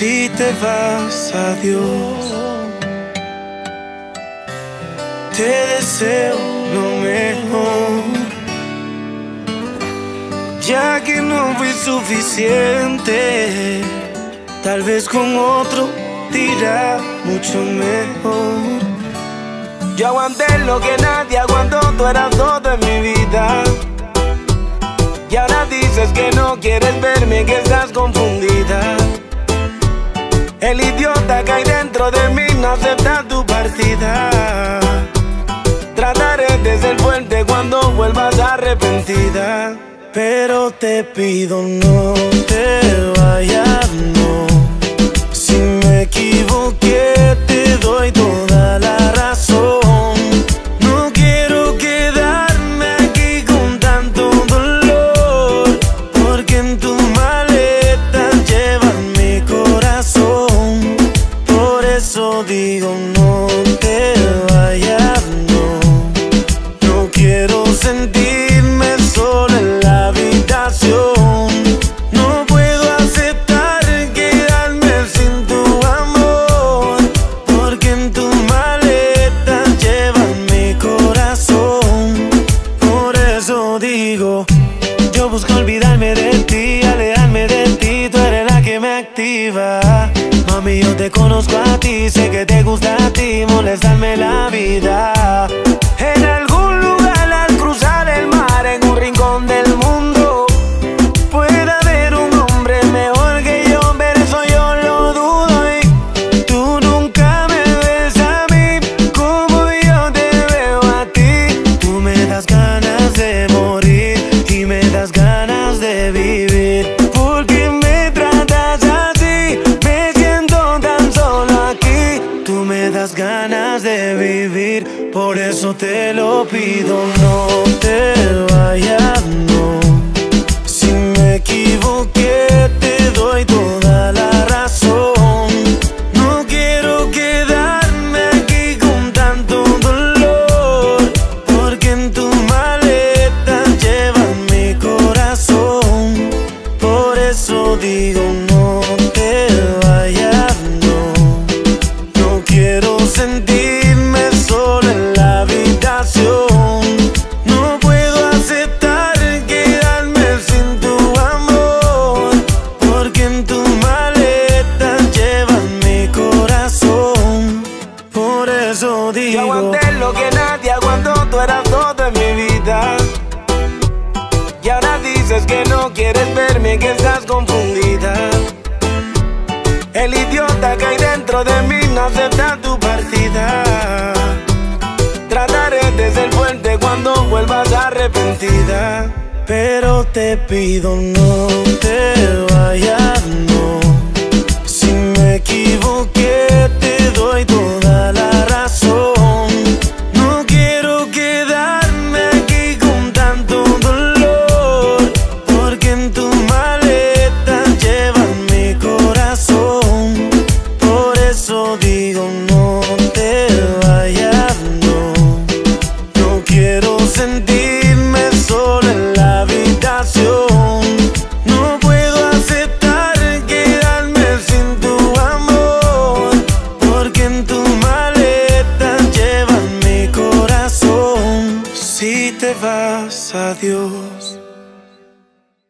Si te vas, adiós. Te deseo lo mejor. Ya que no fui suficiente, tal vez con otro dirá mucho mejor. Yo aguanté lo que nadie aguantó, tú eras todo en mi vida. Y ahora dices que no quieres verme, que estás confundida. El idiota que hay dentro de mí no acepta tu partida. Trataré de ser fuerte cuando vuelvas arrepentida. Pero te pido no te vayas, no. Si me equivoqué, eso digo no te vayas, no. No quiero sentirme solo en la habitación. No puedo aceptar quedarme sin tu amor, porque en tu maleta llevas mi corazón. Por eso digo, yo busco olvidarme de ti, alejarme de ti, tú eres la que me activa. Mami, yo te conozco a ti, sé que te gusta a ti molestarme la vida. Me das ganas de vivir, por eso te lo pido, no te vayas, no. Si me equivoqué, te doy toda la razón. No quiero quedarme aquí con tanto dolor, porque en tu maleta llevas mi corazón. Por eso digo sentirme solo en la habitación. No puedo aceptar quedarme sin tu amor, porque en tu maleta llevas mi corazón. Por eso digo. Yo aguanté lo que nadie aguantó, tú eras todo en mi vida. Y ahora dices que no quieres verme, que estás confundida. El idiota que hay dentro de mí Pero te pido no te vayas, llevas mi corazón.